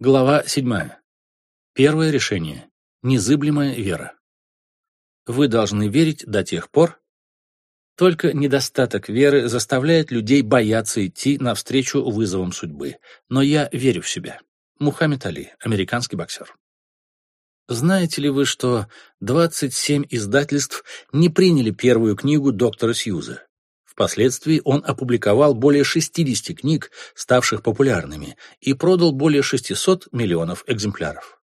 Глава 7. Первое решение. Незыблемая вера. Вы должны верить до тех пор, только недостаток веры заставляет людей бояться идти навстречу вызовам судьбы. Но я верю в себя. Мухаммед Али, американский боксер. Знаете ли вы, что 27 издательств не приняли первую книгу доктора Сьюза? Впоследствии он опубликовал более 60 книг, ставших популярными, и продал более 600 миллионов экземпляров.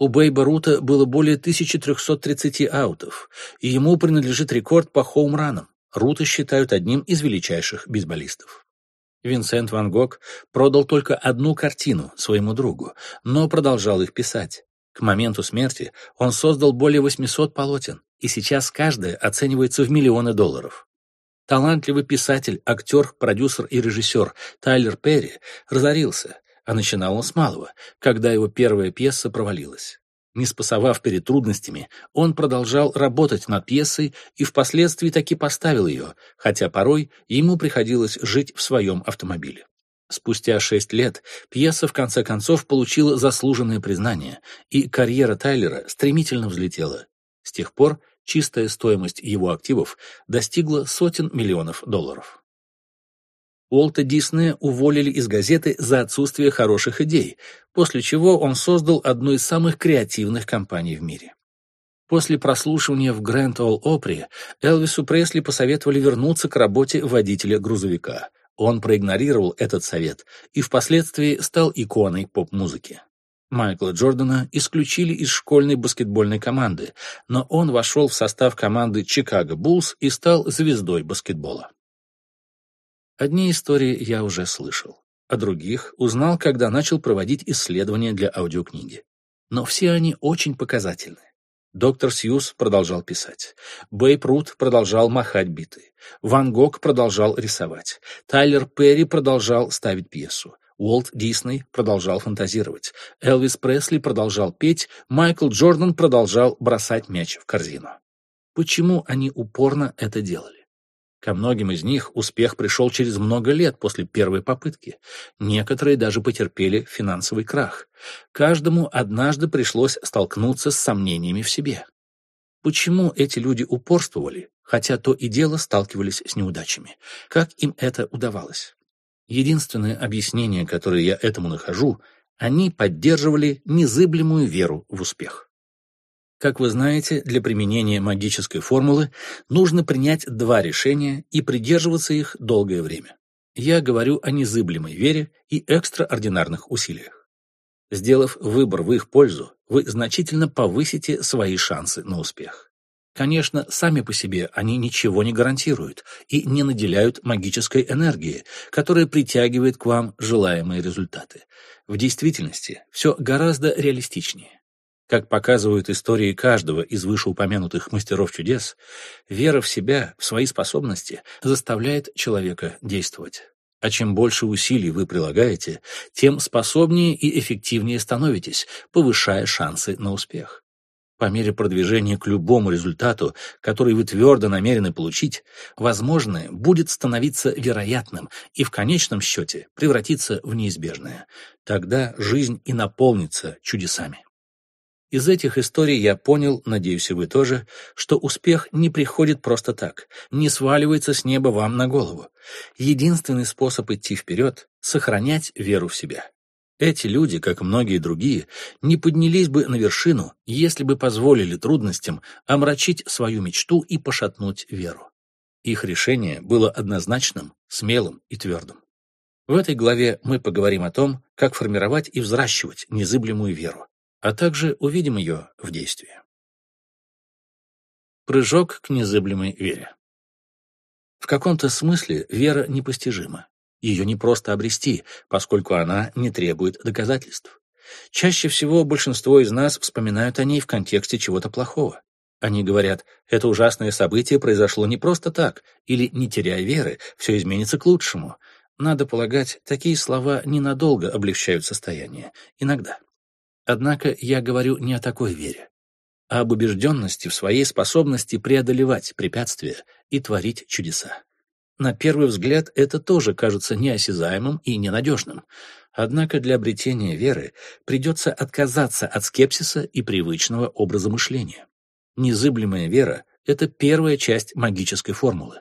У Бейба Рута было более 1330 аутов, и ему принадлежит рекорд по хоумранам. Рута считают одним из величайших бейсболистов. Винсент Ван Гог продал только одну картину своему другу, но продолжал их писать. К моменту смерти он создал более 800 полотен, и сейчас каждая оценивается в миллионы долларов. Талантливый писатель, актер, продюсер и режиссер Тайлер Перри разорился, а начинал он с малого, когда его первая пьеса провалилась. Не спасовав перед трудностями, он продолжал работать над пьесой и впоследствии таки поставил ее, хотя порой ему приходилось жить в своем автомобиле. Спустя шесть лет пьеса в конце концов получила заслуженное признание, и карьера Тайлера стремительно взлетела. С тех пор чистая стоимость его активов достигла сотен миллионов долларов. Уолта Диснея уволили из газеты за отсутствие хороших идей, после чего он создал одну из самых креативных компаний в мире. После прослушивания в Грэнд Олл Опри Элвису Пресли посоветовали вернуться к работе водителя грузовика. Он проигнорировал этот совет и впоследствии стал иконой поп-музыки. Майкла Джордана исключили из школьной баскетбольной команды, но он вошел в состав команды Чикаго Буллс и стал звездой баскетбола. Одни истории я уже слышал, а других узнал, когда начал проводить исследования для аудиокниги. Но все они очень показательны. Доктор Сьюз продолжал писать. Бейп Рут продолжал махать биты. Ван Гог продолжал рисовать. Тайлер Перри продолжал ставить пьесу. Уолт Дисней продолжал фантазировать, Элвис Пресли продолжал петь, Майкл Джордан продолжал бросать мяч в корзину. Почему они упорно это делали? Ко многим из них успех пришел через много лет после первой попытки. Некоторые даже потерпели финансовый крах. Каждому однажды пришлось столкнуться с сомнениями в себе. Почему эти люди упорствовали, хотя то и дело сталкивались с неудачами? Как им это удавалось? Единственное объяснение, которое я этому нахожу, они поддерживали незыблемую веру в успех. Как вы знаете, для применения магической формулы нужно принять два решения и придерживаться их долгое время. Я говорю о незыблемой вере и экстраординарных усилиях. Сделав выбор в их пользу, вы значительно повысите свои шансы на успех. Конечно, сами по себе они ничего не гарантируют и не наделяют магической энергией, которая притягивает к вам желаемые результаты. В действительности все гораздо реалистичнее. Как показывают истории каждого из вышеупомянутых мастеров чудес, вера в себя, в свои способности заставляет человека действовать. А чем больше усилий вы прилагаете, тем способнее и эффективнее становитесь, повышая шансы на успех. По мере продвижения к любому результату, который вы твердо намерены получить, возможное будет становиться вероятным и в конечном счете превратиться в неизбежное. Тогда жизнь и наполнится чудесами. Из этих историй я понял, надеюсь и вы тоже, что успех не приходит просто так, не сваливается с неба вам на голову. Единственный способ идти вперед — сохранять веру в себя. Эти люди, как многие другие, не поднялись бы на вершину, если бы позволили трудностям омрачить свою мечту и пошатнуть веру. Их решение было однозначным, смелым и твердым. В этой главе мы поговорим о том, как формировать и взращивать незыблемую веру, а также увидим ее в действии. Прыжок к незыблемой вере. В каком-то смысле вера непостижима. Ее не просто обрести, поскольку она не требует доказательств. Чаще всего большинство из нас вспоминают о ней в контексте чего-то плохого. Они говорят, это ужасное событие произошло не просто так, или, не теряя веры, все изменится к лучшему. Надо полагать, такие слова ненадолго облегчают состояние, иногда. Однако я говорю не о такой вере, а об убежденности в своей способности преодолевать препятствия и творить чудеса. На первый взгляд это тоже кажется неосязаемым и ненадежным. Однако для обретения веры придется отказаться от скепсиса и привычного образа мышления. Незыблемая вера — это первая часть магической формулы.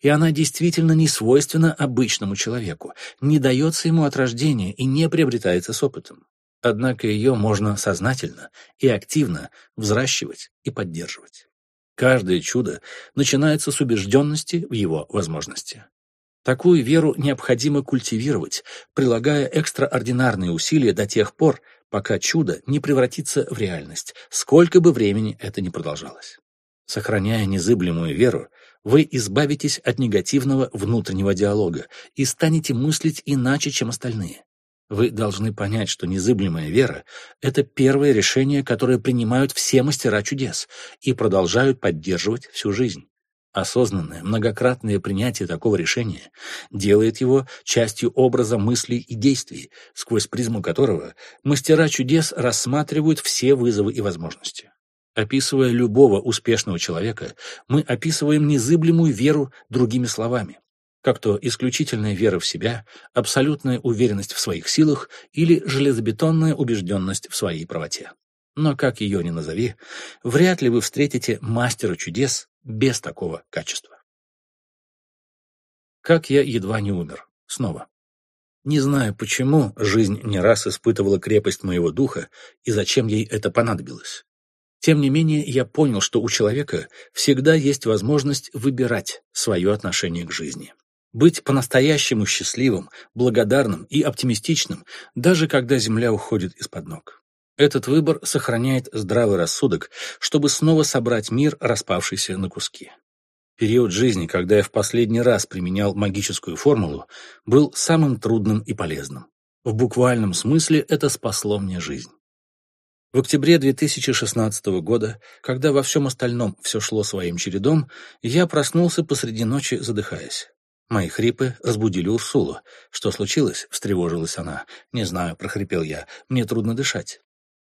И она действительно не свойственна обычному человеку, не дается ему от рождения и не приобретается с опытом. Однако ее можно сознательно и активно взращивать и поддерживать. Каждое чудо начинается с убежденности в его возможности. Такую веру необходимо культивировать, прилагая экстраординарные усилия до тех пор, пока чудо не превратится в реальность, сколько бы времени это ни продолжалось. Сохраняя незыблемую веру, вы избавитесь от негативного внутреннего диалога и станете мыслить иначе, чем остальные. Вы должны понять, что незыблемая вера — это первое решение, которое принимают все мастера чудес и продолжают поддерживать всю жизнь. Осознанное, многократное принятие такого решения делает его частью образа мыслей и действий, сквозь призму которого мастера чудес рассматривают все вызовы и возможности. Описывая любого успешного человека, мы описываем незыблемую веру другими словами, как то исключительная вера в себя, абсолютная уверенность в своих силах или железобетонная убежденность в своей правоте. Но как ее ни назови, вряд ли вы встретите мастера чудес без такого качества. Как я едва не умер. Снова. Не знаю почему, жизнь не раз испытывала крепость моего духа и зачем ей это понадобилось. Тем не менее, я понял, что у человека всегда есть возможность выбирать свое отношение к жизни. Быть по-настоящему счастливым, благодарным и оптимистичным, даже когда земля уходит из-под ног. Этот выбор сохраняет здравый рассудок, чтобы снова собрать мир, распавшийся на куски. Период жизни, когда я в последний раз применял магическую формулу, был самым трудным и полезным. В буквальном смысле это спасло мне жизнь. В октябре 2016 года, когда во всем остальном все шло своим чередом, я проснулся посреди ночи, задыхаясь. Мои хрипы разбудили Урсулу. «Что случилось?» — встревожилась она. «Не знаю», — прохрипел я. «Мне трудно дышать».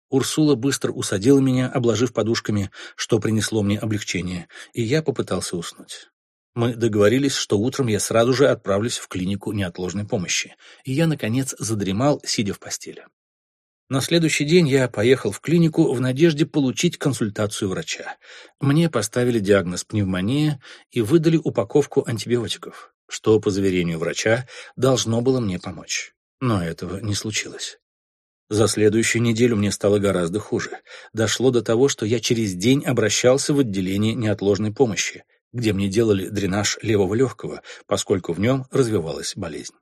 Урсула быстро усадила меня, обложив подушками, что принесло мне облегчение, и я попытался уснуть. Мы договорились, что утром я сразу же отправлюсь в клинику неотложной помощи, и я, наконец, задремал, сидя в постели. На следующий день я поехал в клинику в надежде получить консультацию врача. Мне поставили диагноз пневмония и выдали упаковку антибиотиков что, по заверению врача, должно было мне помочь. Но этого не случилось. За следующую неделю мне стало гораздо хуже. Дошло до того, что я через день обращался в отделение неотложной помощи, где мне делали дренаж левого легкого, поскольку в нем развивалась болезнь.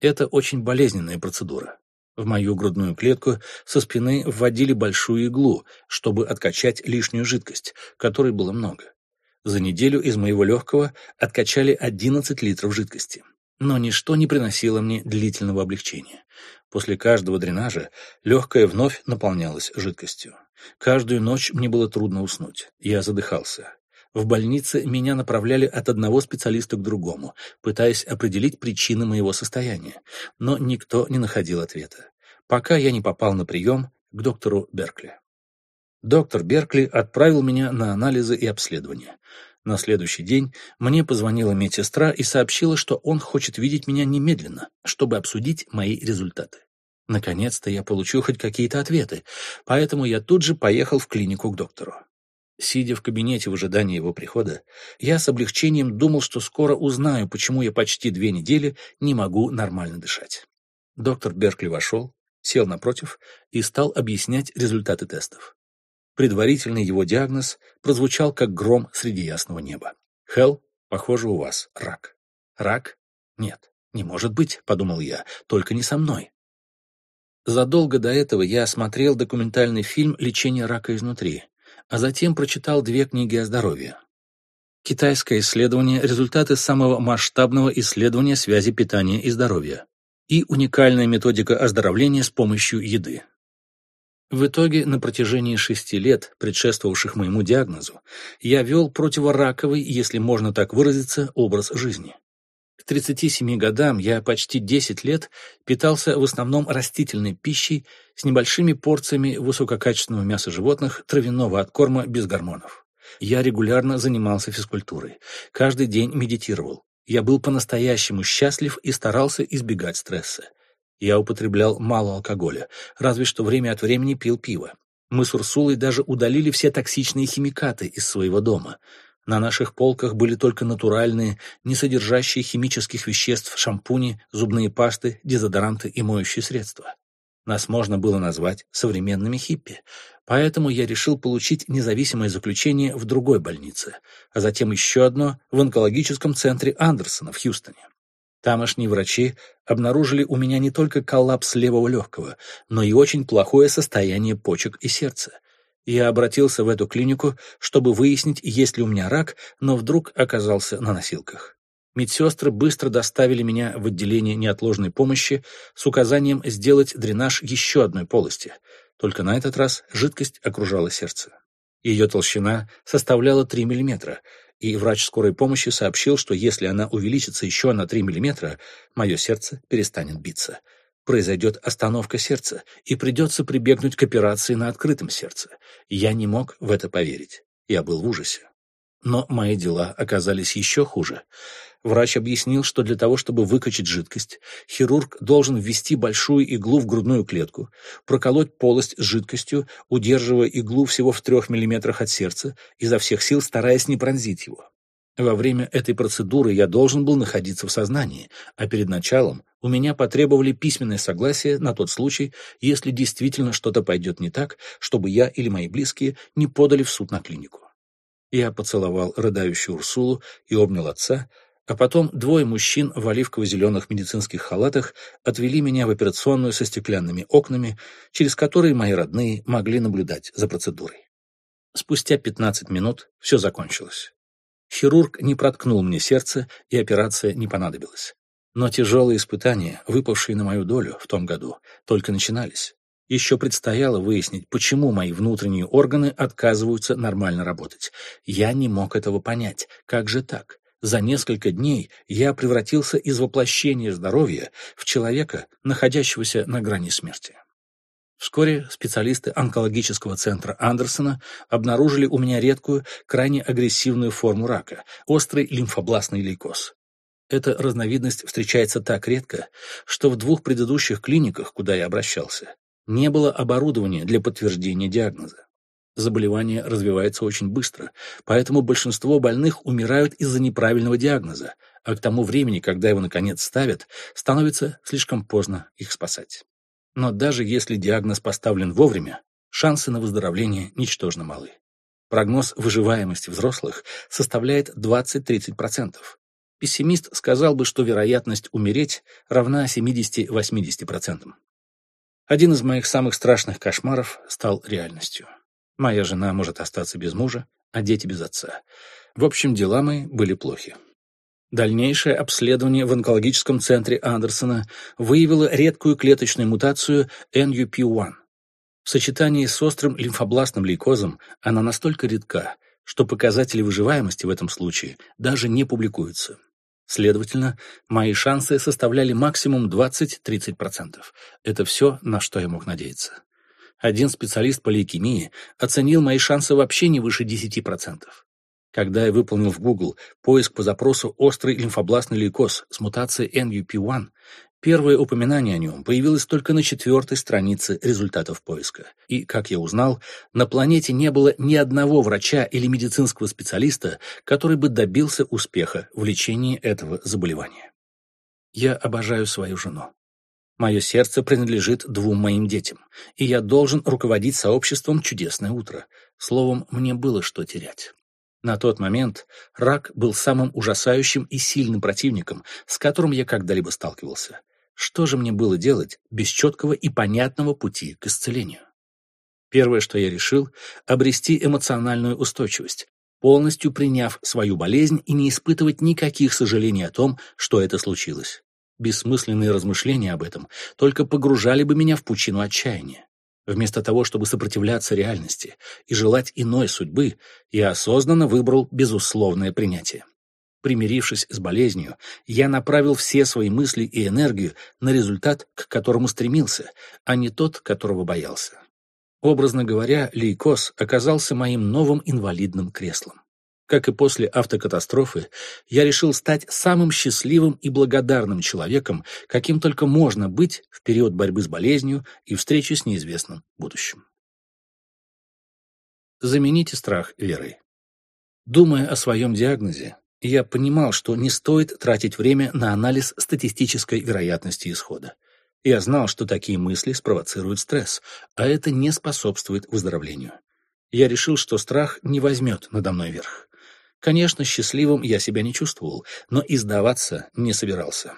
Это очень болезненная процедура. В мою грудную клетку со спины вводили большую иглу, чтобы откачать лишнюю жидкость, которой было много. За неделю из моего легкого откачали 11 литров жидкости. Но ничто не приносило мне длительного облегчения. После каждого дренажа легкое вновь наполнялось жидкостью. Каждую ночь мне было трудно уснуть. Я задыхался. В больнице меня направляли от одного специалиста к другому, пытаясь определить причины моего состояния, но никто не находил ответа, пока я не попал на прием к доктору Беркли. Доктор Беркли отправил меня на анализы и обследования. На следующий день мне позвонила медсестра и сообщила, что он хочет видеть меня немедленно, чтобы обсудить мои результаты. Наконец-то я получу хоть какие-то ответы, поэтому я тут же поехал в клинику к доктору. Сидя в кабинете в ожидании его прихода, я с облегчением думал, что скоро узнаю, почему я почти две недели не могу нормально дышать. Доктор Беркли вошел, сел напротив и стал объяснять результаты тестов. Предварительный его диагноз прозвучал как гром среди ясного неба. «Хелл, похоже, у вас рак». «Рак? Нет, не может быть», — подумал я, — «только не со мной». Задолго до этого я осмотрел документальный фильм «Лечение рака изнутри», а затем прочитал две книги о здоровье. Китайское исследование «Результаты самого масштабного исследования связи питания и здоровья» и уникальная методика оздоровления с помощью еды. В итоге, на протяжении шести лет, предшествовавших моему диагнозу, я вел противораковый, если можно так выразиться, образ жизни. К 37 годам я почти 10 лет питался в основном растительной пищей с небольшими порциями высококачественного мяса животных, травяного откорма без гормонов. Я регулярно занимался физкультурой, каждый день медитировал, Я был по-настоящему счастлив и старался избегать стресса. Я употреблял мало алкоголя, разве что время от времени пил пиво. Мы с Урсулой даже удалили все токсичные химикаты из своего дома. На наших полках были только натуральные, не содержащие химических веществ шампуни, зубные пасты, дезодоранты и моющие средства. Нас можно было назвать современными хиппи, поэтому я решил получить независимое заключение в другой больнице, а затем еще одно в онкологическом центре Андерсона в Хьюстоне. Тамошние врачи обнаружили у меня не только коллапс левого легкого, но и очень плохое состояние почек и сердца. Я обратился в эту клинику, чтобы выяснить, есть ли у меня рак, но вдруг оказался на носилках. Медсестры быстро доставили меня в отделение неотложной помощи с указанием сделать дренаж еще одной полости. Только на этот раз жидкость окружала сердце. Ее толщина составляла 3 мм, и врач скорой помощи сообщил, что если она увеличится еще на 3 мм, мое сердце перестанет биться. Произойдет остановка сердца, и придется прибегнуть к операции на открытом сердце. Я не мог в это поверить. Я был в ужасе. Но мои дела оказались еще хуже. Врач объяснил, что для того, чтобы выкачать жидкость, хирург должен ввести большую иглу в грудную клетку, проколоть полость с жидкостью, удерживая иглу всего в трех миллиметрах от сердца, изо всех сил стараясь не пронзить его. Во время этой процедуры я должен был находиться в сознании, а перед началом у меня потребовали письменное согласие на тот случай, если действительно что-то пойдет не так, чтобы я или мои близкие не подали в суд на клинику. Я поцеловал рыдающую Урсулу и обнял отца, а потом двое мужчин в оливково-зеленых медицинских халатах отвели меня в операционную со стеклянными окнами, через которые мои родные могли наблюдать за процедурой. Спустя 15 минут все закончилось. Хирург не проткнул мне сердце, и операция не понадобилась. Но тяжелые испытания, выпавшие на мою долю в том году, только начинались. Еще предстояло выяснить, почему мои внутренние органы отказываются нормально работать. Я не мог этого понять. Как же так? За несколько дней я превратился из воплощения здоровья в человека, находящегося на грани смерти. Вскоре специалисты онкологического центра Андерсона обнаружили у меня редкую, крайне агрессивную форму рака – острый лимфобластный лейкоз. Эта разновидность встречается так редко, что в двух предыдущих клиниках, куда я обращался, не было оборудования для подтверждения диагноза. Заболевание развивается очень быстро, поэтому большинство больных умирают из-за неправильного диагноза, а к тому времени, когда его наконец ставят, становится слишком поздно их спасать. Но даже если диагноз поставлен вовремя, шансы на выздоровление ничтожно малы. Прогноз выживаемости взрослых составляет 20-30%. Пессимист сказал бы, что вероятность умереть равна 70-80%. Один из моих самых страшных кошмаров стал реальностью. Моя жена может остаться без мужа, а дети без отца. В общем, дела мои были плохи. Дальнейшее обследование в онкологическом центре Андерсона выявило редкую клеточную мутацию NUP1. В сочетании с острым лимфобластным лейкозом она настолько редка, что показатели выживаемости в этом случае даже не публикуются. Следовательно, мои шансы составляли максимум 20-30%. Это все, на что я мог надеяться. Один специалист по лейкемии оценил мои шансы вообще не выше 10%. Когда я выполнил в Google поиск по запросу «острый лимфобластный лейкоз» с мутацией NUP1, первое упоминание о нем появилось только на четвертой странице результатов поиска. И, как я узнал, на планете не было ни одного врача или медицинского специалиста, который бы добился успеха в лечении этого заболевания. Я обожаю свою жену. Мое сердце принадлежит двум моим детям, и я должен руководить сообществом «Чудесное утро». Словом, мне было что терять. На тот момент рак был самым ужасающим и сильным противником, с которым я когда-либо сталкивался. Что же мне было делать без четкого и понятного пути к исцелению? Первое, что я решил — обрести эмоциональную устойчивость, полностью приняв свою болезнь и не испытывать никаких сожалений о том, что это случилось. Бессмысленные размышления об этом только погружали бы меня в пучину отчаяния. Вместо того, чтобы сопротивляться реальности и желать иной судьбы, я осознанно выбрал безусловное принятие. Примирившись с болезнью, я направил все свои мысли и энергию на результат, к которому стремился, а не тот, которого боялся. Образно говоря, лейкоз оказался моим новым инвалидным креслом. Как и после автокатастрофы, я решил стать самым счастливым и благодарным человеком, каким только можно быть в период борьбы с болезнью и встречи с неизвестным будущим. Замените страх верой. Думая о своем диагнозе, я понимал, что не стоит тратить время на анализ статистической вероятности исхода. Я знал, что такие мысли спровоцируют стресс, а это не способствует выздоровлению. Я решил, что страх не возьмет надо мной верх. Конечно, счастливым я себя не чувствовал, но и сдаваться не собирался.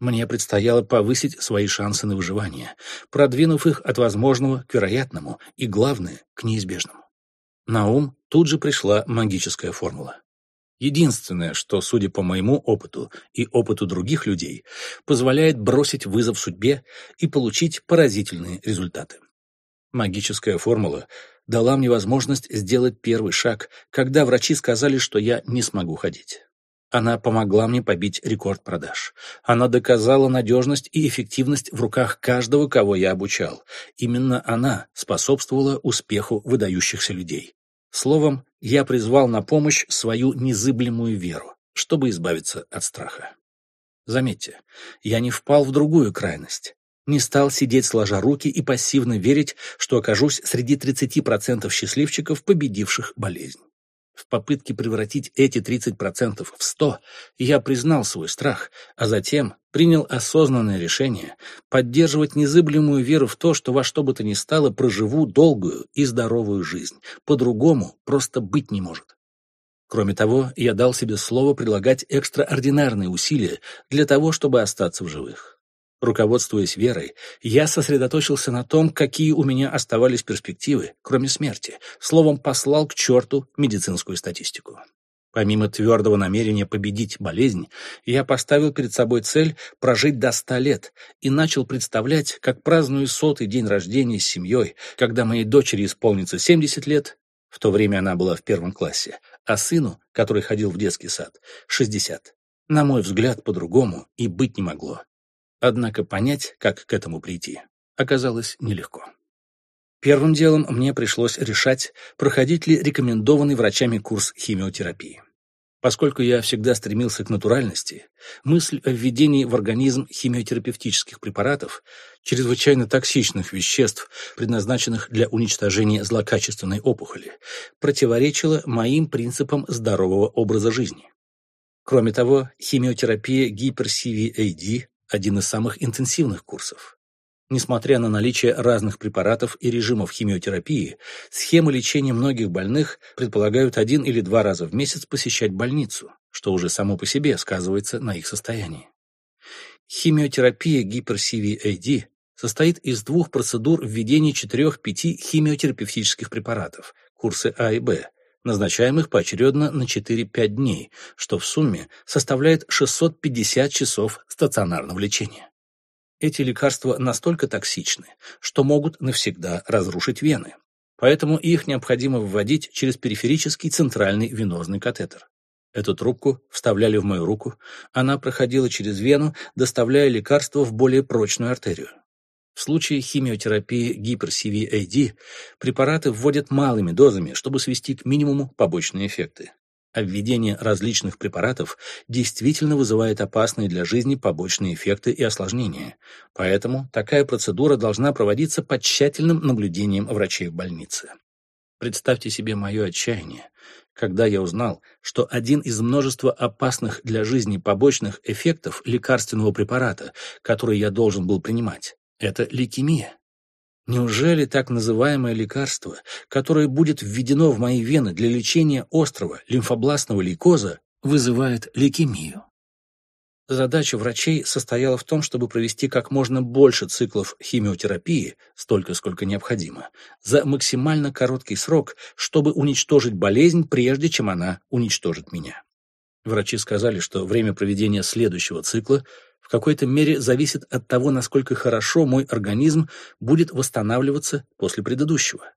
Мне предстояло повысить свои шансы на выживание, продвинув их от возможного к вероятному и, главное, к неизбежному. На ум тут же пришла магическая формула. Единственное, что, судя по моему опыту и опыту других людей, позволяет бросить вызов судьбе и получить поразительные результаты. Магическая формула дала мне возможность сделать первый шаг, когда врачи сказали, что я не смогу ходить. Она помогла мне побить рекорд продаж. Она доказала надежность и эффективность в руках каждого, кого я обучал. Именно она способствовала успеху выдающихся людей. Словом, я призвал на помощь свою незыблемую веру, чтобы избавиться от страха. Заметьте, я не впал в другую крайность. Не стал сидеть сложа руки и пассивно верить, что окажусь среди 30% счастливчиков, победивших болезнь. В попытке превратить эти 30% в 100 я признал свой страх, а затем принял осознанное решение поддерживать незыблемую веру в то, что во что бы то ни стало проживу долгую и здоровую жизнь. По-другому просто быть не может. Кроме того, я дал себе слово прилагать экстраординарные усилия для того, чтобы остаться в живых. Руководствуясь верой, я сосредоточился на том, какие у меня оставались перспективы, кроме смерти, словом, послал к черту медицинскую статистику. Помимо твердого намерения победить болезнь, я поставил перед собой цель прожить до ста лет и начал представлять, как праздную сотый день рождения с семьей, когда моей дочери исполнится 70 лет, в то время она была в первом классе, а сыну, который ходил в детский сад, 60. На мой взгляд, по-другому и быть не могло. Однако понять, как к этому прийти, оказалось нелегко. Первым делом мне пришлось решать, проходить ли рекомендованный врачами курс химиотерапии. Поскольку я всегда стремился к натуральности, мысль о введении в организм химиотерапевтических препаратов, чрезвычайно токсичных веществ, предназначенных для уничтожения злокачественной опухоли, противоречила моим принципам здорового образа жизни. Кроме того, химиотерапия гипер-CVAD один из самых интенсивных курсов. Несмотря на наличие разных препаратов и режимов химиотерапии, схемы лечения многих больных предполагают один или два раза в месяц посещать больницу, что уже само по себе сказывается на их состоянии. Химиотерапия гипер-CVAD состоит из двух процедур введения четырех-пяти химиотерапевтических препаратов, курсы А и Б, назначаемых поочередно на 4-5 дней, что в сумме составляет 650 часов стационарного лечения. Эти лекарства настолько токсичны, что могут навсегда разрушить вены. Поэтому их необходимо вводить через периферический центральный венозный катетер. Эту трубку вставляли в мою руку, она проходила через вену, доставляя лекарство в более прочную артерию. В случае химиотерапии гипер-CVAD препараты вводят малыми дозами, чтобы свести к минимуму побочные эффекты. А введение различных препаратов действительно вызывает опасные для жизни побочные эффекты и осложнения. Поэтому такая процедура должна проводиться под тщательным наблюдением врачей в больнице. Представьте себе мое отчаяние, когда я узнал, что один из множества опасных для жизни побочных эффектов лекарственного препарата, который я должен был принимать, это лейкемия. Неужели так называемое лекарство, которое будет введено в мои вены для лечения острого лимфобластного лейкоза, вызывает лейкемию? Задача врачей состояла в том, чтобы провести как можно больше циклов химиотерапии, столько, сколько необходимо, за максимально короткий срок, чтобы уничтожить болезнь, прежде чем она уничтожит меня. Врачи сказали, что время проведения следующего цикла в какой-то мере зависит от того, насколько хорошо мой организм будет восстанавливаться после предыдущего.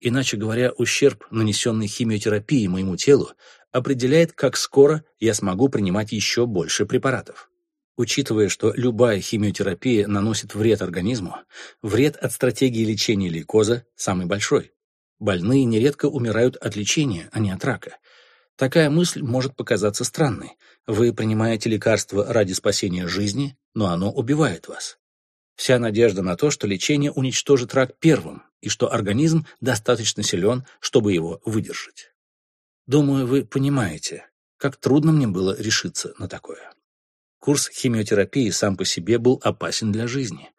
Иначе говоря, ущерб, нанесенный химиотерапией моему телу, определяет, как скоро я смогу принимать еще больше препаратов. Учитывая, что любая химиотерапия наносит вред организму, вред от стратегии лечения лейкоза самый большой. Больные нередко умирают от лечения, а не от рака. Такая мысль может показаться странной. Вы принимаете лекарство ради спасения жизни, но оно убивает вас. Вся надежда на то, что лечение уничтожит рак первым, и что организм достаточно силен, чтобы его выдержать. Думаю, вы понимаете, как трудно мне было решиться на такое. Курс химиотерапии сам по себе был опасен для жизни.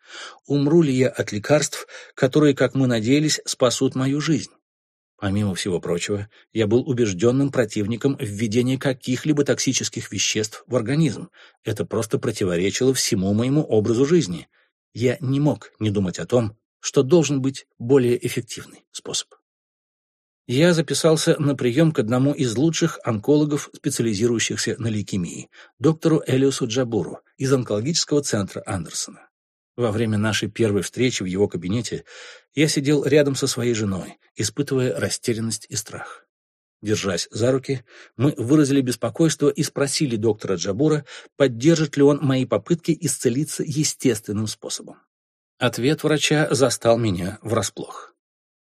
Умру ли я от лекарств, которые, как мы надеялись, спасут мою жизнь? Помимо всего прочего, я был убежденным противником введения каких-либо токсических веществ в организм. Это просто противоречило всему моему образу жизни. Я не мог не думать о том, что должен быть более эффективный способ. Я записался на прием к одному из лучших онкологов, специализирующихся на лейкемии, доктору Элиусу Джабуру из онкологического центра Андерсона. Во время нашей первой встречи в его кабинете я сидел рядом со своей женой, испытывая растерянность и страх. Держась за руки, мы выразили беспокойство и спросили доктора Джабура, поддержит ли он мои попытки исцелиться естественным способом. Ответ врача застал меня врасплох.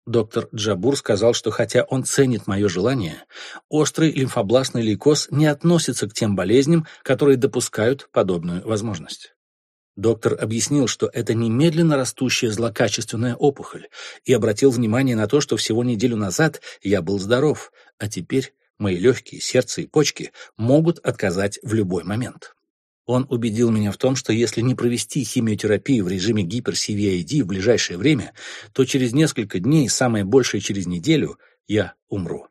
Доктор Джабур сказал, что хотя он ценит мое желание, острый лимфобластный лейкоз не относится к тем болезням, которые допускают подобную возможность. Доктор объяснил, что это немедленно растущая злокачественная опухоль, и обратил внимание на то, что всего неделю назад я был здоров, а теперь мои легкие, сердце и почки могут отказать в любой момент. Он убедил меня в том, что если не провести химиотерапию в режиме гипер-CVID в ближайшее время, то через несколько дней, самое большее через неделю, я умру.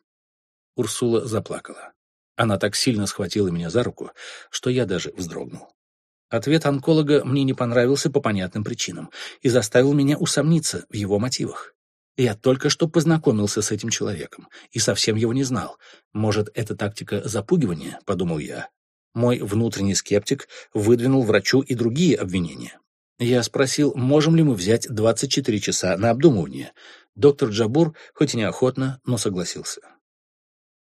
Урсула заплакала. Она так сильно схватила меня за руку, что я даже вздрогнул. Ответ онколога мне не понравился по понятным причинам и заставил меня усомниться в его мотивах. Я только что познакомился с этим человеком и совсем его не знал. Может, это тактика запугивания, подумал я. Мой внутренний скептик выдвинул врачу и другие обвинения. Я спросил, можем ли мы взять 24 часа на обдумывание. Доктор Джабур, хоть и неохотно, но согласился.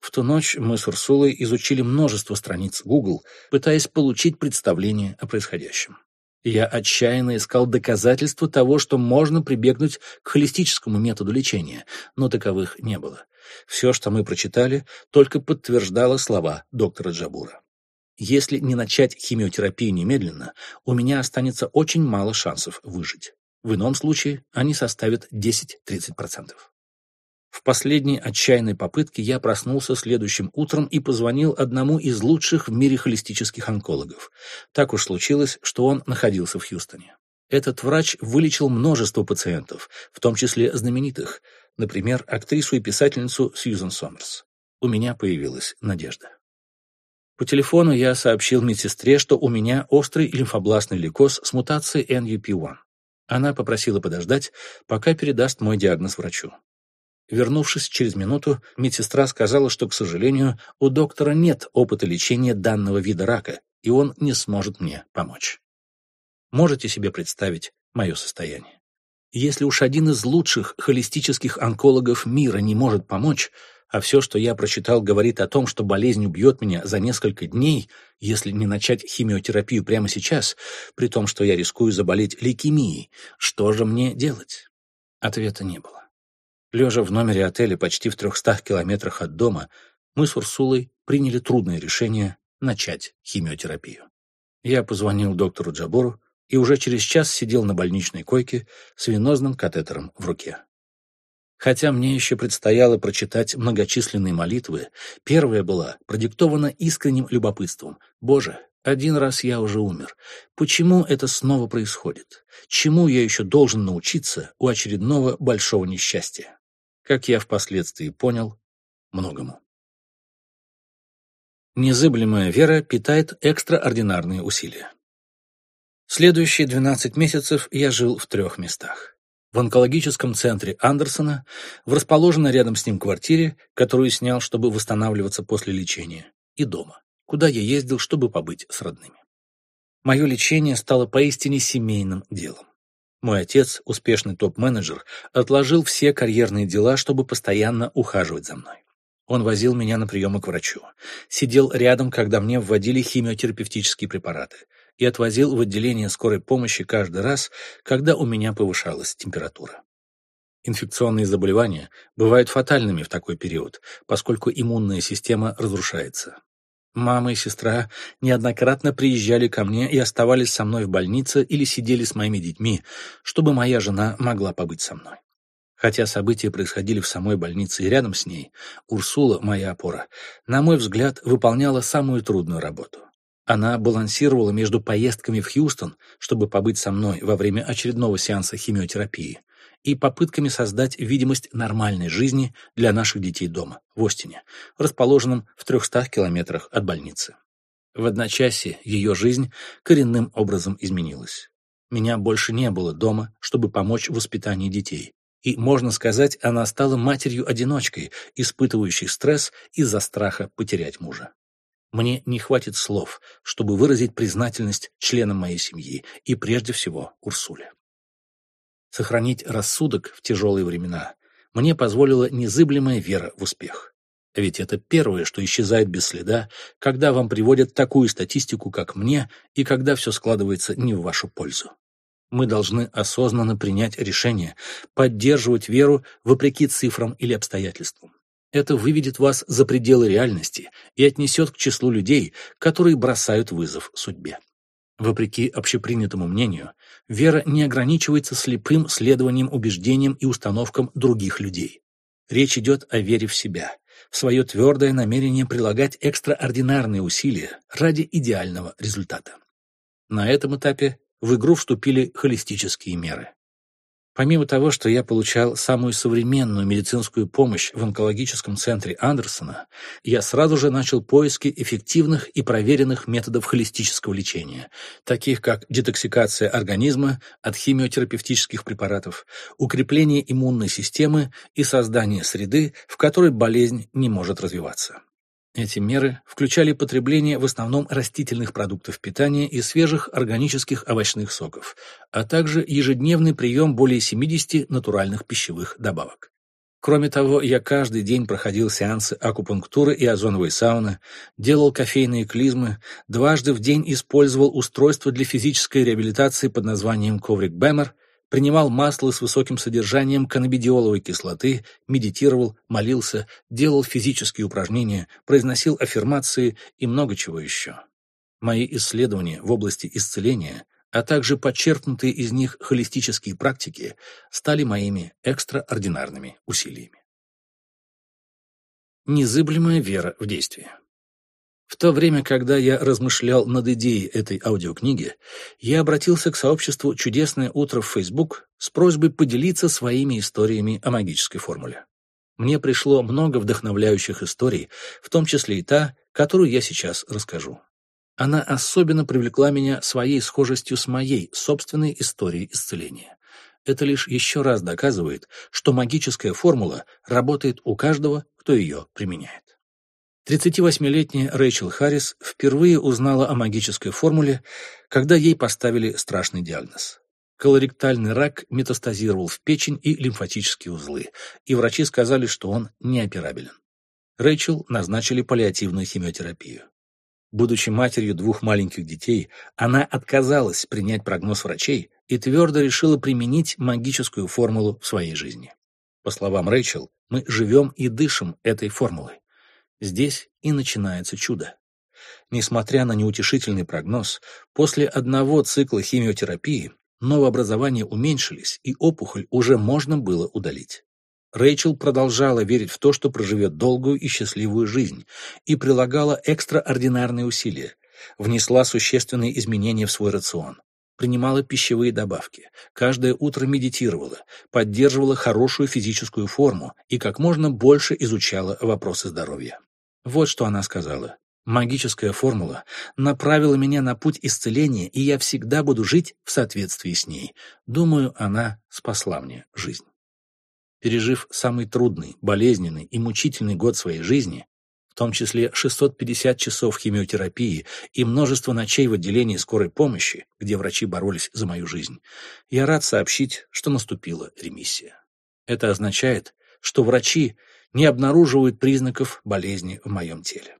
В ту ночь мы с Урсулой изучили множество страниц Google, пытаясь получить представление о происходящем. Я отчаянно искал доказательства того, что можно прибегнуть к холистическому методу лечения, но таковых не было. Все, что мы прочитали, только подтверждало слова доктора Джабура. Если не начать химиотерапию немедленно, у меня останется очень мало шансов выжить. В ином случае они составят 10-30%. В последней отчаянной попытке я проснулся следующим утром и позвонил одному из лучших в мире холистических онкологов. Так уж случилось, что он находился в Хьюстоне. Этот врач вылечил множество пациентов, в том числе знаменитых, например, актрису и писательницу Сьюзен Сомерс. У меня появилась надежда. По телефону я сообщил медсестре, что у меня острый лимфобластный лейкоз с мутацией NUP1. Она попросила подождать, пока передаст мой диагноз врачу. Вернувшись через минуту, медсестра сказала, что, к сожалению, у доктора нет опыта лечения данного вида рака, и он не сможет мне помочь. Можете себе представить мое состояние? Если уж один из лучших холистических онкологов мира не может помочь, а все, что я прочитал, говорит о том, что болезнь убьет меня за несколько дней, если не начать химиотерапию прямо сейчас, при том, что я рискую заболеть лейкемией, что же мне делать? Ответа не было. Лежа в номере отеля почти в трехстах километрах от дома, мы с Урсулой приняли трудное решение начать химиотерапию. Я позвонил доктору Джабору и уже через час сидел на больничной койке с венозным катетером в руке. Хотя мне еще предстояло прочитать многочисленные молитвы, первая была продиктована искренним любопытством. «Боже, один раз я уже умер. Почему это снова происходит? Чему я еще должен научиться у очередного большого несчастья?» Как я впоследствии понял, многому. Незыблемая вера питает экстраординарные усилия. Следующие 12 месяцев я жил в трех местах. В онкологическом центре Андерсона, в расположенной рядом с ним квартире, которую снял, чтобы восстанавливаться после лечения, и дома, куда я ездил, чтобы побыть с родными. Мое лечение стало поистине семейным делом. Мой отец, успешный топ-менеджер, отложил все карьерные дела, чтобы постоянно ухаживать за мной. Он возил меня на приемы к врачу, сидел рядом, когда мне вводили химиотерапевтические препараты, и отвозил в отделение скорой помощи каждый раз, когда у меня повышалась температура. Инфекционные заболевания бывают фатальными в такой период, поскольку иммунная система разрушается. Мама и сестра неоднократно приезжали ко мне и оставались со мной в больнице или сидели с моими детьми, чтобы моя жена могла побыть со мной. Хотя события происходили в самой больнице и рядом с ней, Урсула, моя опора, на мой взгляд, выполняла самую трудную работу. Она балансировала между поездками в Хьюстон, чтобы побыть со мной во время очередного сеанса химиотерапии, и попытками создать видимость нормальной жизни для наших детей дома, в Остине, расположенном в 300 километрах от больницы. В одночасье ее жизнь коренным образом изменилась. Меня больше не было дома, чтобы помочь в воспитании детей. И, можно сказать, она стала матерью-одиночкой, испытывающей стресс из-за страха потерять мужа. Мне не хватит слов, чтобы выразить признательность членам моей семьи и, прежде всего, Урсуле. Сохранить рассудок в тяжелые времена мне позволила незыблемая вера в успех. Ведь это первое, что исчезает без следа, когда вам приводят такую статистику, как мне, и когда все складывается не в вашу пользу. Мы должны осознанно принять решение, поддерживать веру вопреки цифрам или обстоятельствам. Это выведет вас за пределы реальности и отнесет к числу людей, которые бросают вызов судьбе. Вопреки общепринятому мнению, вера не ограничивается слепым следованием убеждениям и установкам других людей. Речь идет о вере в себя, в свое твердое намерение прилагать экстраординарные усилия ради идеального результата. На этом этапе в игру вступили холистические меры. Помимо того, что я получал самую современную медицинскую помощь в онкологическом центре Андерсона, я сразу же начал поиски эффективных и проверенных методов холистического лечения, таких как детоксикация организма от химиотерапевтических препаратов, укрепление иммунной системы и создание среды, в которой болезнь не может развиваться. Эти меры включали потребление в основном растительных продуктов питания и свежих органических овощных соков, а также ежедневный прием более 70 натуральных пищевых добавок. Кроме того, я каждый день проходил сеансы акупунктуры и озоновой сауны, делал кофейные клизмы, дважды в день использовал устройство для физической реабилитации под названием коврик Бэмер принимал масло с высоким содержанием каннабидиоловой кислоты, медитировал, молился, делал физические упражнения, произносил аффирмации и много чего еще. Мои исследования в области исцеления, а также подчеркнутые из них холистические практики, стали моими экстраординарными усилиями. Незыблемая вера в действие. В то время, когда я размышлял над идеей этой аудиокниги, я обратился к сообществу «Чудесное утро» в Facebook с просьбой поделиться своими историями о магической формуле. Мне пришло много вдохновляющих историй, в том числе и та, которую я сейчас расскажу. Она особенно привлекла меня своей схожестью с моей собственной историей исцеления. Это лишь еще раз доказывает, что магическая формула работает у каждого, кто ее применяет. 38-летняя Рэйчел Харрис впервые узнала о магической формуле, когда ей поставили страшный диагноз. Колоректальный рак метастазировал в печень и лимфатические узлы, и врачи сказали, что он неоперабелен. Рэйчел назначили паллиативную химиотерапию. Будучи матерью двух маленьких детей, она отказалась принять прогноз врачей и твердо решила применить магическую формулу в своей жизни. По словам Рэйчел, мы живем и дышим этой формулой. Здесь и начинается чудо. Несмотря на неутешительный прогноз, после одного цикла химиотерапии новообразования уменьшились, и опухоль уже можно было удалить. Рэйчел продолжала верить в то, что проживет долгую и счастливую жизнь, и прилагала экстраординарные усилия, внесла существенные изменения в свой рацион, принимала пищевые добавки, каждое утро медитировала, поддерживала хорошую физическую форму и как можно больше изучала вопросы здоровья. Вот что она сказала. Магическая формула направила меня на путь исцеления, и я всегда буду жить в соответствии с ней. Думаю, она спасла мне жизнь. Пережив самый трудный, болезненный и мучительный год своей жизни, в том числе 650 часов химиотерапии и множество ночей в отделении скорой помощи, где врачи боролись за мою жизнь, я рад сообщить, что наступила ремиссия. Это означает, что врачи не обнаруживают признаков болезни в моем теле.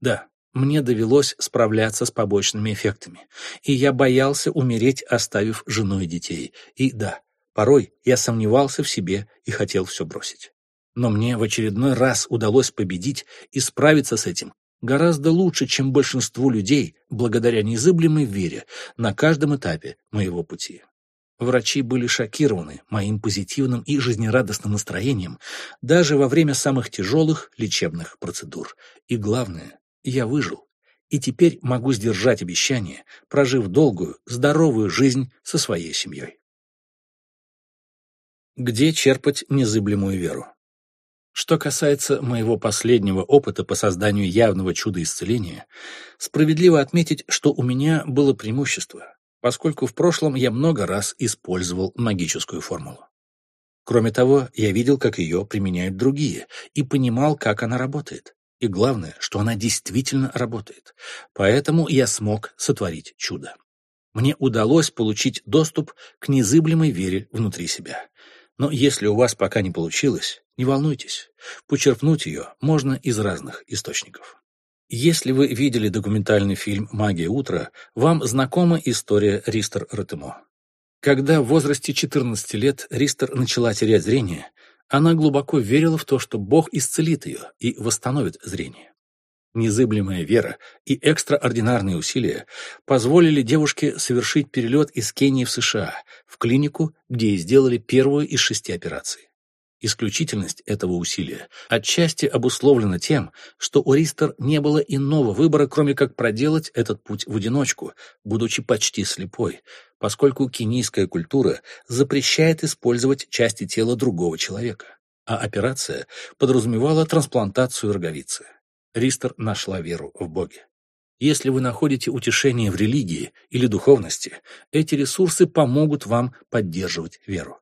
Да, мне довелось справляться с побочными эффектами, и я боялся умереть, оставив жену и детей. И да, Порой я сомневался в себе и хотел все бросить. Но мне в очередной раз удалось победить и справиться с этим гораздо лучше, чем большинству людей, благодаря незыблемой вере на каждом этапе моего пути. Врачи были шокированы моим позитивным и жизнерадостным настроением даже во время самых тяжелых лечебных процедур. И главное, я выжил. И теперь могу сдержать обещание, прожив долгую, здоровую жизнь со своей семьей. Где черпать незыблемую веру? Что касается моего последнего опыта по созданию явного чуда исцеления, справедливо отметить, что у меня было преимущество, поскольку в прошлом я много раз использовал магическую формулу. Кроме того, я видел, как ее применяют другие, и понимал, как она работает. И главное, что она действительно работает. Поэтому я смог сотворить чудо. Мне удалось получить доступ к незыблемой вере внутри себя. Но если у вас пока не получилось, не волнуйтесь. Почерпнуть ее можно из разных источников. Если вы видели документальный фильм «Магия утра», вам знакома история Ристер Ротемо. Когда в возрасте 14 лет Ристер начала терять зрение, она глубоко верила в то, что Бог исцелит ее и восстановит зрение. Незыблемая вера и экстраординарные усилия позволили девушке совершить перелет из Кении в США, в клинику, где ей сделали первую из шести операций. Исключительность этого усилия отчасти обусловлена тем, что у Ристер не было иного выбора, кроме как проделать этот путь в одиночку, будучи почти слепой, поскольку кенийская культура запрещает использовать части тела другого человека, а операция подразумевала трансплантацию роговицы. Ристер нашла веру в Боге. Если вы находите утешение в религии или духовности, эти ресурсы помогут вам поддерживать веру.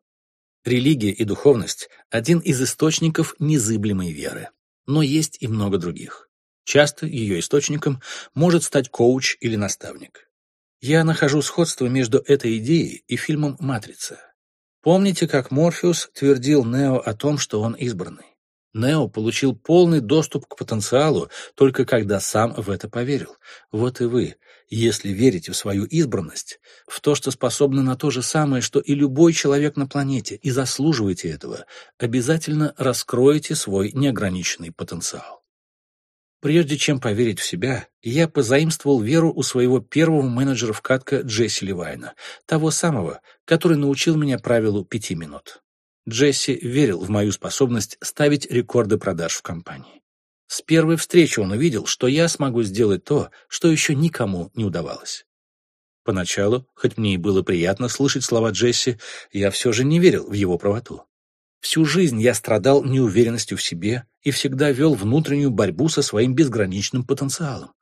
Религия и духовность – один из источников незыблемой веры. Но есть и много других. Часто ее источником может стать коуч или наставник. Я нахожу сходство между этой идеей и фильмом «Матрица». Помните, как Морфеус твердил Нео о том, что он избранный? Нео получил полный доступ к потенциалу только когда сам в это поверил. Вот и вы, если верите в свою избранность, в то, что способны на то же самое, что и любой человек на планете, и заслуживаете этого, обязательно раскроете свой неограниченный потенциал. Прежде чем поверить в себя, я позаимствовал веру у своего первого менеджера в катка Джесси Левайна, того самого, который научил меня правилу пяти минут. Джесси верил в мою способность ставить рекорды продаж в компании. С первой встречи он увидел, что я смогу сделать то, что еще никому не удавалось. Поначалу, хоть мне и было приятно слышать слова Джесси, я все же не верил в его правоту. Всю жизнь я страдал неуверенностью в себе и всегда вел внутреннюю борьбу со своим безграничным потенциалом.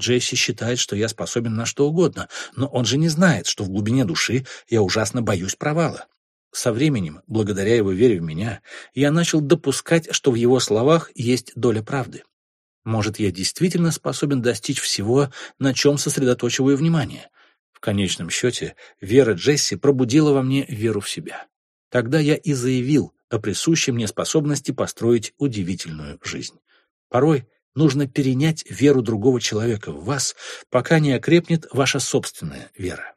Джесси считает, что я способен на что угодно, но он же не знает, что в глубине души я ужасно боюсь провала. Со временем, благодаря его вере в меня, я начал допускать, что в его словах есть доля правды. Может, я действительно способен достичь всего, на чем сосредоточиваю внимание. В конечном счете, вера Джесси пробудила во мне веру в себя. Тогда я и заявил о присущей мне способности построить удивительную жизнь. Порой нужно перенять веру другого человека в вас, пока не окрепнет ваша собственная вера.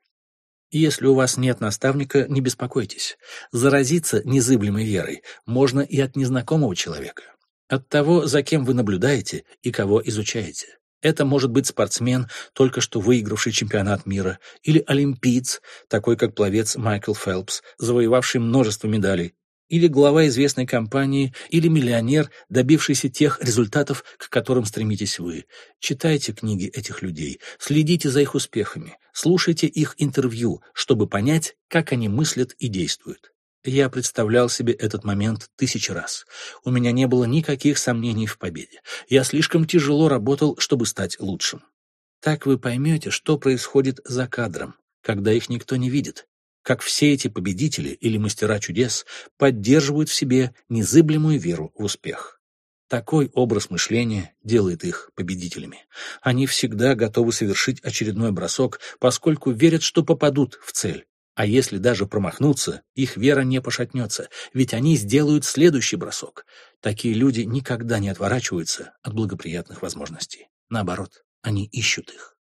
Если у вас нет наставника, не беспокойтесь. Заразиться незыблемой верой можно и от незнакомого человека. От того, за кем вы наблюдаете и кого изучаете. Это может быть спортсмен, только что выигравший чемпионат мира, или олимпиец, такой как пловец Майкл Фелпс, завоевавший множество медалей, или глава известной компании, или миллионер, добившийся тех результатов, к которым стремитесь вы. Читайте книги этих людей, следите за их успехами, слушайте их интервью, чтобы понять, как они мыслят и действуют. Я представлял себе этот момент тысячи раз. У меня не было никаких сомнений в победе. Я слишком тяжело работал, чтобы стать лучшим. Так вы поймете, что происходит за кадром, когда их никто не видит, как все эти победители или мастера чудес поддерживают в себе незыблемую веру в успех. Такой образ мышления делает их победителями. Они всегда готовы совершить очередной бросок, поскольку верят, что попадут в цель. А если даже промахнуться, их вера не пошатнется, ведь они сделают следующий бросок. Такие люди никогда не отворачиваются от благоприятных возможностей. Наоборот, они ищут их.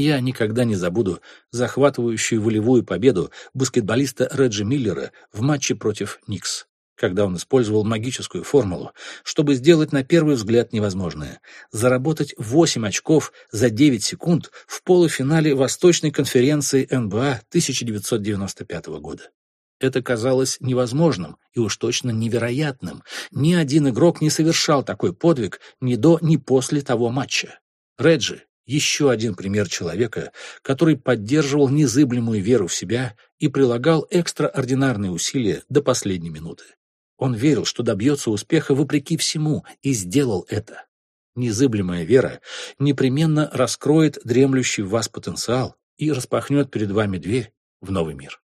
Я никогда не забуду захватывающую волевую победу баскетболиста Реджи Миллера в матче против Никс, когда он использовал магическую формулу, чтобы сделать на первый взгляд невозможное – заработать 8 очков за 9 секунд в полуфинале Восточной конференции НБА 1995 года. Это казалось невозможным и уж точно невероятным. Ни один игрок не совершал такой подвиг ни до, ни после того матча. Реджи – еще один пример человека, который поддерживал незыблемую веру в себя и прилагал экстраординарные усилия до последней минуты. Он верил, что добьется успеха вопреки всему, и сделал это. Незыблемая вера непременно раскроет дремлющий в вас потенциал и распахнет перед вами дверь в новый мир.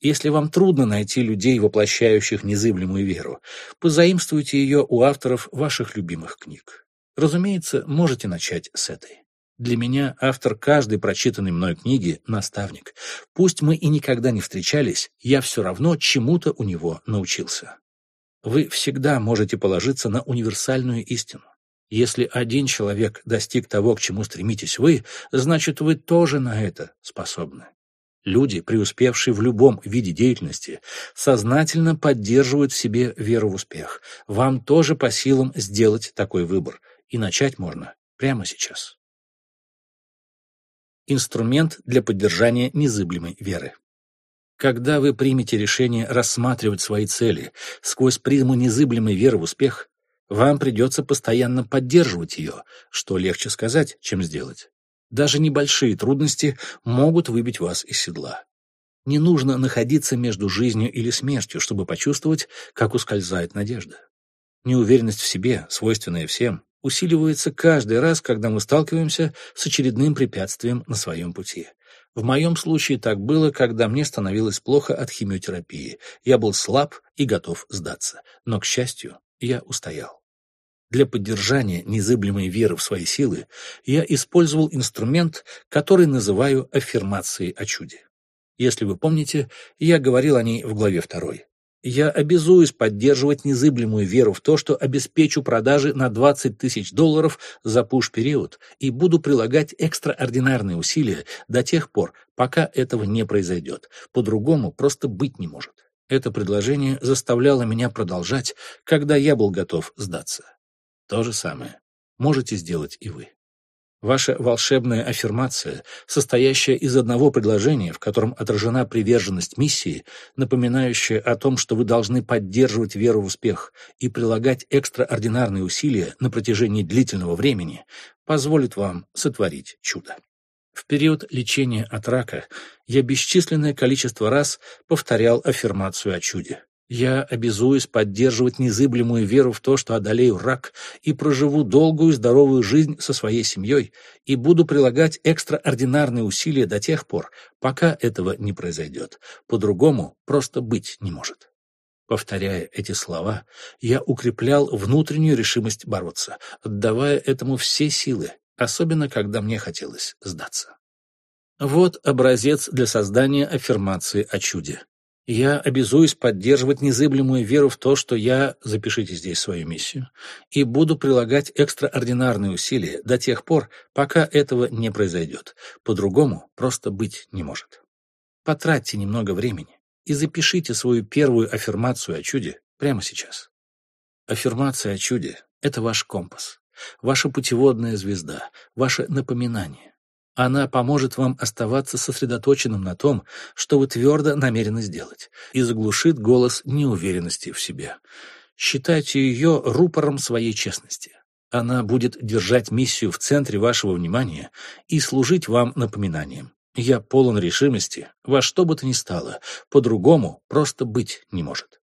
Если вам трудно найти людей, воплощающих незыблемую веру, позаимствуйте ее у авторов ваших любимых книг. Разумеется, можете начать с этой. Для меня автор каждой прочитанной мной книги – наставник. Пусть мы и никогда не встречались, я все равно чему-то у него научился. Вы всегда можете положиться на универсальную истину. Если один человек достиг того, к чему стремитесь вы, значит, вы тоже на это способны. Люди, преуспевшие в любом виде деятельности, сознательно поддерживают в себе веру в успех. Вам тоже по силам сделать такой выбор, и начать можно прямо сейчас. Инструмент для поддержания незыблемой веры. Когда вы примете решение рассматривать свои цели сквозь призму незыблемой веры в успех, вам придется постоянно поддерживать ее, что легче сказать, чем сделать. Даже небольшие трудности могут выбить вас из седла. Не нужно находиться между жизнью или смертью, чтобы почувствовать, как ускользает надежда. Неуверенность в себе, свойственная всем, усиливается каждый раз, когда мы сталкиваемся с очередным препятствием на своем пути. В моем случае так было, когда мне становилось плохо от химиотерапии. Я был слаб и готов сдаться. Но, к счастью, я устоял. Для поддержания незыблемой веры в свои силы я использовал инструмент, который называю аффирмацией о чуде. Если вы помните, я говорил о ней в главе 2. Я обязуюсь поддерживать незыблемую веру в то, что обеспечу продажи на 20 тысяч долларов за пуш-период и буду прилагать экстраординарные усилия до тех пор, пока этого не произойдет. По-другому просто быть не может. Это предложение заставляло меня продолжать, когда я был готов сдаться. То же самое можете сделать и вы. Ваша волшебная аффирмация, состоящая из одного предложения, в котором отражена приверженность миссии, напоминающая о том, что вы должны поддерживать веру в успех и прилагать экстраординарные усилия на протяжении длительного времени, позволит вам сотворить чудо. В период лечения от рака я бесчисленное количество раз повторял аффирмацию о чуде. Я обязуюсь поддерживать незыблемую веру в то, что одолею рак и проживу долгую здоровую жизнь со своей семьей и буду прилагать экстраординарные усилия до тех пор, пока этого не произойдет. По-другому просто быть не может. Повторяя эти слова, я укреплял внутреннюю решимость бороться, отдавая этому все силы, особенно когда мне хотелось сдаться. Вот образец для создания аффирмации о чуде. Я обязуюсь поддерживать незыблемую веру в то, что я, запишите здесь свою миссию, и буду прилагать экстраординарные усилия до тех пор, пока этого не произойдет. По-другому просто быть не может. Потратьте немного времени и запишите свою первую аффирмацию о чуде прямо сейчас. Аффирмация о чуде — это ваш компас, ваша путеводная звезда, ваше напоминание. Она поможет вам оставаться сосредоточенным на том, что вы твердо намерены сделать, и заглушит голос неуверенности в себе. Считайте ее рупором своей честности. Она будет держать миссию в центре вашего внимания и служить вам напоминанием. Я полон решимости, во что бы то ни стало, по-другому просто быть не может.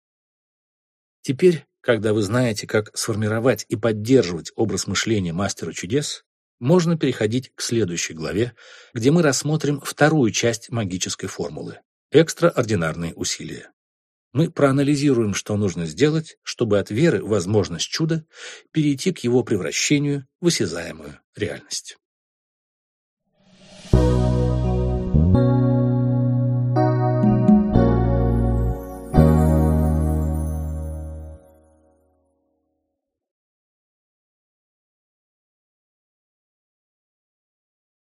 Теперь, когда вы знаете, как сформировать и поддерживать образ мышления мастера чудес, можно переходить к следующей главе, где мы рассмотрим вторую часть магической формулы – экстраординарные усилия. Мы проанализируем, что нужно сделать, чтобы от веры в возможность чуда перейти к его превращению в осязаемую реальность.